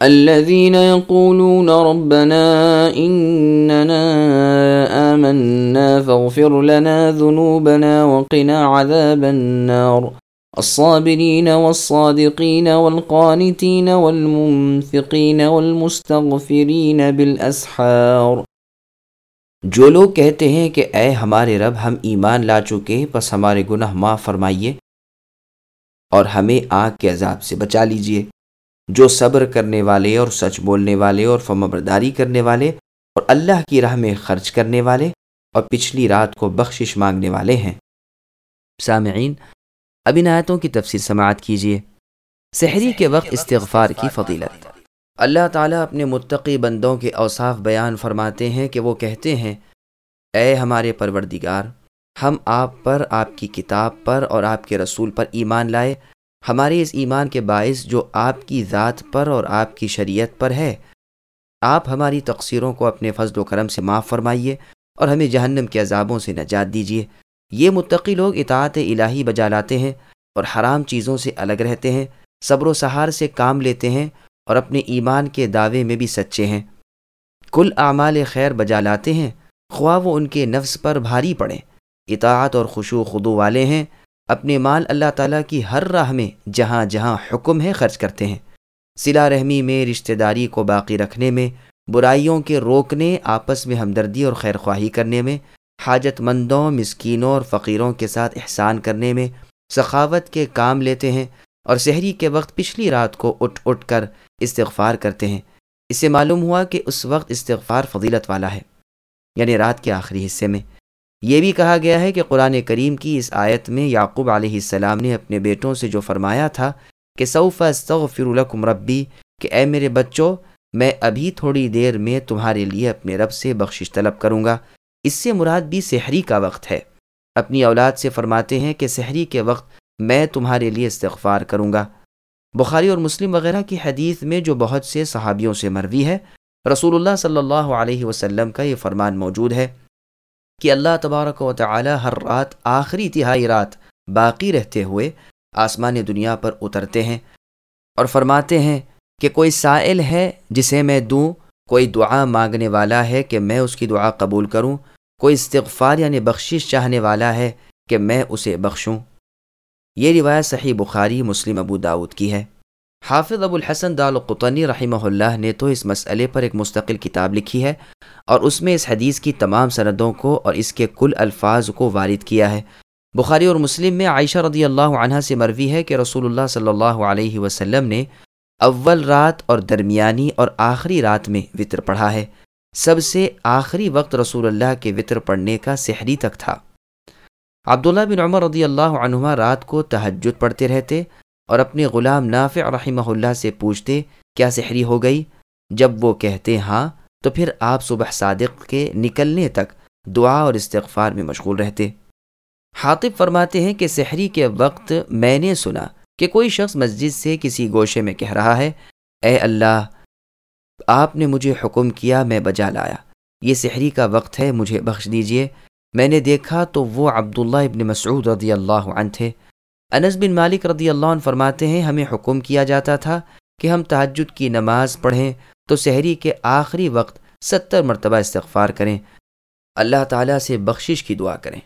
الذين يقولون ربنا إننا آمنا فاغفر لنا ذنوبنا وقنا عذاب النار. الصابرين والصادقين والقانتين والمنفقين والمستغفرين بالأسحار. جو لوگ کہتے ہیں کہ اے ہمارے رب ہم ایمان لا چکے بس ہمارے گناہ معاف فرمائیے اور ہمیں آگ کے عذاب سے بچا لیجیے۔ جو صبر کرنے والے اور سچ بولنے والے اور فمبرداری کرنے والے اور اللہ کی راہ میں خرچ کرنے والے اور پچھلی رات کو بخشش مانگنے والے ہیں۔ سامعین، اب ان آیتوں کی تفصیل سماعت کیجیے سحری کے وقت استغفار کی فضیلت۔ اللہ تعالیٰ اپنے متقی بندوں کے اوصاف بیان فرماتے ہیں کہ وہ کہتے ہیں، اے ہمارے پروردگار، ہم آپ پر، آپ کی کتاب پر اور آپ کے رسول پر ایمان لائے۔ ہمارے اس ایمان کے باعث جو آپ کی ذات پر اور آپ کی شریعت پر ہے، آپ ہماری تقصیروں کو اپنے فضل و کرم سے معاف فرمائیے اور ہمیں جہنم کے عذابوں سے نجات دیجیے۔ یہ متقی لوگ اطاعت الہی بجا لاتے ہیں اور حرام چیزوں سے الگ رہتے ہیں، صبر و سہار سے کام لیتے ہیں اور اپنے ایمان کے دعوے میں بھی سچے ہیں۔ کل اعمال خیر بجا لاتے ہیں، خواہ وہ ان کے نفس پر بھاری پڑیں۔ اطاعت اور خوشو خدو والے ہیں۔ اپنے مال اللہ تعالیٰ کی ہر راہ میں جہاں جہاں حکم ہے خرچ کرتے ہیں۔ سلا رحمی میں رشتہ داری کو باقی رکھنے میں، برائیوں کے روکنے، آپس میں ہمدردی اور خیر خواہی کرنے میں حاجت مندوں مسکینوں اور فقیروں کے ساتھ احسان کرنے میں سخاوت کے کام لیتے ہیں اور شہری کے وقت پچھلی رات کو اٹھ اٹھ کر استغفار کرتے ہیں۔ اس سے معلوم ہوا کہ اس وقت استغفار فضیلت والا ہے یعنی رات کے آخری حصے میں۔ یہ بھی کہا گیا ہے کہ قرآن کریم کی اس آیت میں یعقوب علیہ السلام نے اپنے بیٹوں سے جو فرمایا تھا کہ صوف استغفر لکم ربی، کہ اے میرے بچوں، میں ابھی تھوڑی دیر میں تمہارے لیے اپنے رب سے بخشش طلب کروں گا۔ اس سے مراد بھی سحری کا وقت ہے۔ اپنی اولاد سے فرماتے ہیں کہ سحری کے وقت میں تمہارے لیے استغفار کروں گا۔ بخاری اور مسلم وغیرہ کی حدیث میں جو بہت سے صحابیوں سے مروی ہے، رسول اللہ صلی اللہ علیہ وسلم کا یہ فرمان موجود ہے۔ کہ اللہ تبارک و تعالی ہر رات آخری تہائی رات باقی رہتے ہوئے آسمان دنیا پر اترتے ہیں اور فرماتے ہیں کہ کوئی سائل ہے جسے میں دوں، کوئی دعا مانگنے والا ہے کہ میں اس کی دعا قبول کروں، کوئی استغفار یعنی بخشش چاہنے والا ہے کہ میں اسے بخشوں۔ یہ روایت صحیح بخاری، مسلم، ابو داود کی ہے۔ حافظ ابو الحسن دال قطنی رحمہ اللہ نے تو اس مسئلے پر ایک مستقل کتاب لکھی ہے۔ اور اس میں اس حدیث کی تمام سندوں کو اور اس کے کل الفاظ کو وارد کیا ہے۔ بخاری اور مسلم میں عائشہ رضی اللہ عنہ سے مروی ہے کہ رسول اللہ صلی اللہ علیہ وسلم نے اول رات اور درمیانی اور آخری رات میں وطر پڑھا ہے۔ سب سے آخری وقت رسول اللہ کے وطر پڑھنے کا سحری تک تھا۔ عبداللہ بن عمر رضی اللہ عنہ رات کو تہجد پڑھتے رہتے اور اپنے غلام نافع رحمہ اللہ سے پوچھتے، کیا سحری ہو گئی؟ جب وہ کہتے ہاں تو پھر آپ صبح صادق کے نکلنے تک دعا اور استغفار میں مشغول رہتے۔ حاطب فرماتے ہیں کہ سحری کے وقت میں نے سنا کہ کوئی شخص مسجد سے کسی گوشے میں کہہ رہا ہے، اے اللہ، آپ نے مجھے حکم کیا، میں بجا لایا۔ یہ سحری کا وقت ہے، مجھے بخش دیجیے۔ میں نے دیکھا تو وہ عبداللہ ابن مسعود رضی اللہ عنہ تھے۔ انس بن مالک رضی اللہ عنہ فرماتے ہیں، ہمیں حکم کیا جاتا تھا کہ ہم تحجد کی نماز پڑھیں تو سحری کے آخری وقت ستر مرتبہ استغفار کریں۔ اللہ تعالیٰ سے بخشش کی دعا کریں۔